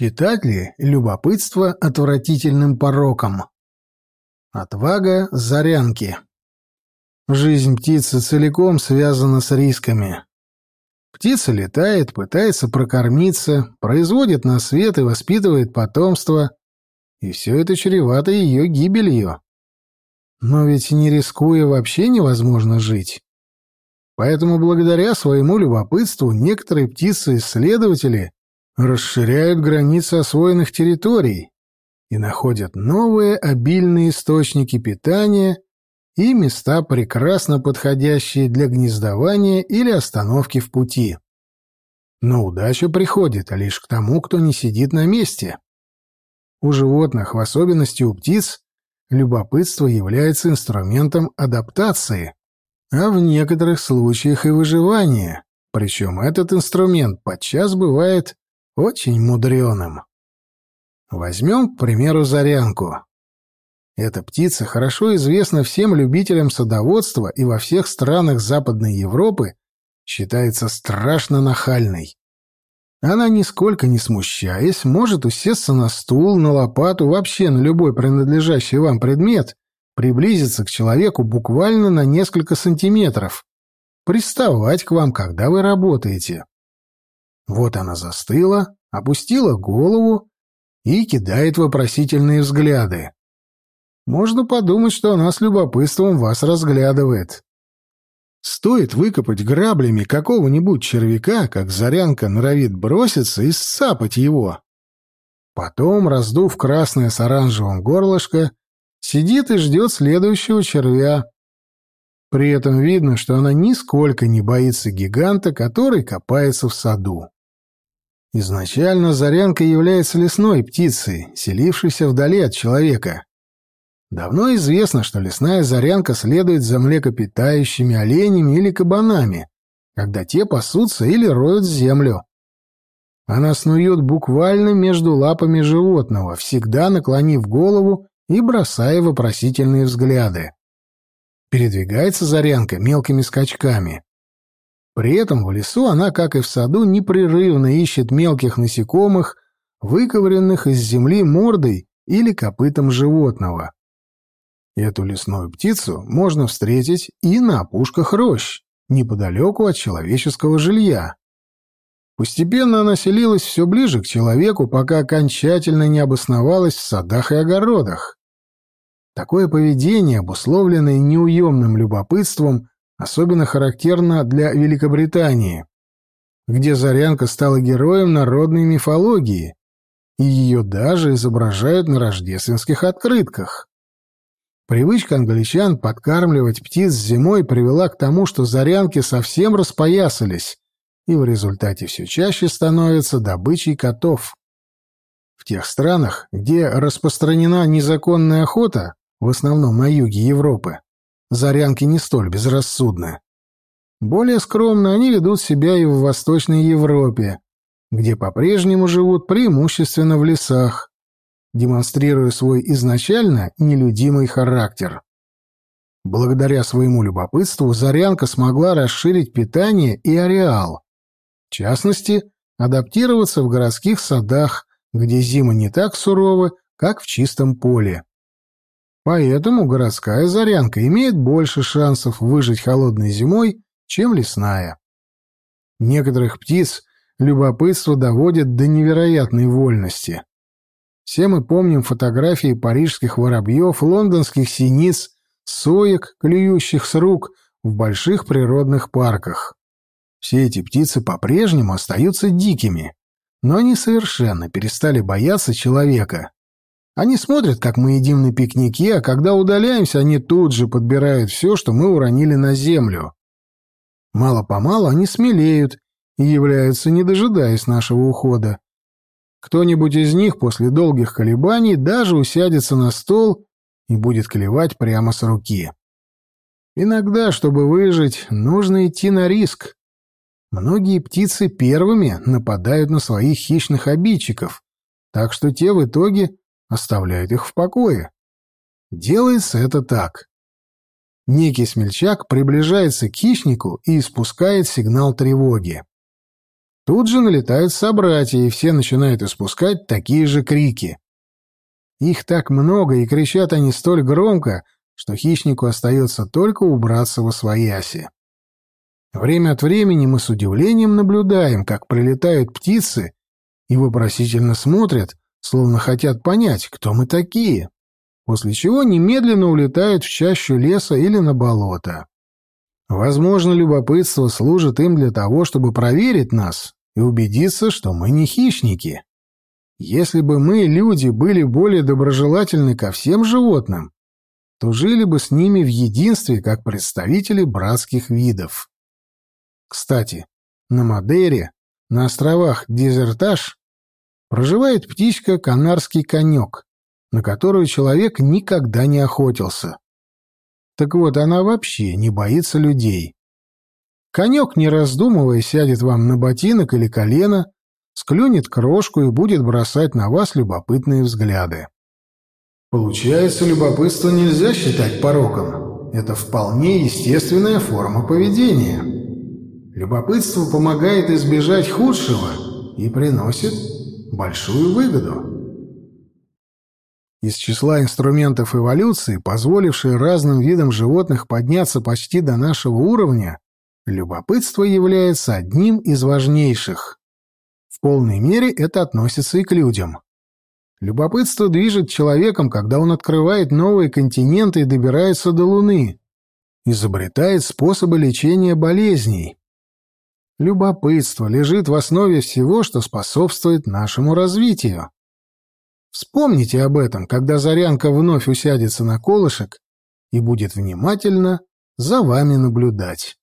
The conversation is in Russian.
Считать ли любопытство отвратительным пороком? Отвага зарянки. Жизнь птицы целиком связана с рисками. Птица летает, пытается прокормиться, производит на свет и воспитывает потомство, и все это чревато ее гибелью. Но ведь не рискуя вообще невозможно жить. Поэтому благодаря своему любопытству некоторые птицы-исследователи расширяют границы освоенных территорий и находят новые обильные источники питания и места, прекрасно подходящие для гнездования или остановки в пути. Но удача приходит лишь к тому, кто не сидит на месте. У животных, в особенности у птиц, любопытство является инструментом адаптации, а в некоторых случаях и выживания, причем этот инструмент подчас бывает очень мудреным. Возьмем, к примеру, зарянку. Эта птица хорошо известна всем любителям садоводства и во всех странах Западной Европы считается страшно нахальной. Она, нисколько не смущаясь, может усесться на стул, на лопату, вообще на любой принадлежащий вам предмет, приблизиться к человеку буквально на несколько сантиметров, приставать к вам, когда вы работаете. Вот она застыла, опустила голову и кидает вопросительные взгляды. Можно подумать, что она с любопытством вас разглядывает. Стоит выкопать граблями какого-нибудь червяка, как зарянка норовит броситься и сцапать его. Потом, раздув красное с оранжевым горлышко, сидит и ждет следующего червя. При этом видно, что она нисколько не боится гиганта, который копается в саду. Изначально зарянка является лесной птицей, селившейся вдали от человека. Давно известно, что лесная зарянка следует за млекопитающими оленями или кабанами, когда те пасутся или роют землю. Она снует буквально между лапами животного, всегда наклонив голову и бросая вопросительные взгляды. Передвигается зарянка мелкими скачками. При этом в лесу она, как и в саду, непрерывно ищет мелких насекомых, выковыренных из земли мордой или копытом животного. Эту лесную птицу можно встретить и на опушках рощ, неподалеку от человеческого жилья. Постепенно она селилась все ближе к человеку, пока окончательно не обосновалась в садах и огородах. Такое поведение, обусловленное неуемным любопытством, Особенно характерно для Великобритании, где Зарянка стала героем народной мифологии, и ее даже изображают на рождественских открытках. Привычка англичан подкармливать птиц зимой привела к тому, что зарянки совсем распоясались и в результате все чаще становятся добычей котов. В тех странах, где распространена незаконная охота, в основном на юге Европы, Зарянки не столь безрассудны. Более скромно они ведут себя и в Восточной Европе, где по-прежнему живут преимущественно в лесах, демонстрируя свой изначально нелюдимый характер. Благодаря своему любопытству Зарянка смогла расширить питание и ареал. В частности, адаптироваться в городских садах, где зимы не так суровы, как в чистом поле. Поэтому городская зарянка имеет больше шансов выжить холодной зимой, чем лесная. Некоторых птиц любопытство доводит до невероятной вольности. Все мы помним фотографии парижских воробьев, лондонских синиц, соек, клюющих с рук в больших природных парках. Все эти птицы по-прежнему остаются дикими, но они совершенно перестали бояться человека. Они смотрят, как мы едим на пикнике, а когда удаляемся, они тут же подбирают все, что мы уронили на землю. Мало-помалу они смелеют и являются, не дожидаясь нашего ухода. Кто-нибудь из них после долгих колебаний даже усядется на стол и будет клевать прямо с руки. Иногда, чтобы выжить, нужно идти на риск. Многие птицы первыми нападают на своих хищных обидчиков, так что те в итоге оставляют их в покое. Делается это так. Некий смельчак приближается к хищнику и испускает сигнал тревоги. Тут же налетают собратья, и все начинают испускать такие же крики. Их так много, и кричат они столь громко, что хищнику остается только убраться во свояси. Время от времени мы с удивлением наблюдаем, как прилетают птицы и вопросительно смотрят, словно хотят понять, кто мы такие, после чего немедленно улетают в чащу леса или на болото. Возможно, любопытство служит им для того, чтобы проверить нас и убедиться, что мы не хищники. Если бы мы, люди, были более доброжелательны ко всем животным, то жили бы с ними в единстве, как представители братских видов. Кстати, на Мадейре, на островах Дезертаж, проживает птичка канарский конек, на которую человек никогда не охотился. Так вот, она вообще не боится людей. Конек, не раздумывая, сядет вам на ботинок или колено, склюнет крошку и будет бросать на вас любопытные взгляды. Получается, любопытство нельзя считать пороком. Это вполне естественная форма поведения. Любопытство помогает избежать худшего и приносит большую выгоду. Из числа инструментов эволюции, позволившие разным видам животных подняться почти до нашего уровня, любопытство является одним из важнейших. В полной мере это относится и к людям. Любопытство движет человеком, когда он открывает новые континенты и добирается до Луны, изобретает способы лечения болезней, Любопытство лежит в основе всего, что способствует нашему развитию. Вспомните об этом, когда Зарянка вновь усядется на колышек и будет внимательно за вами наблюдать.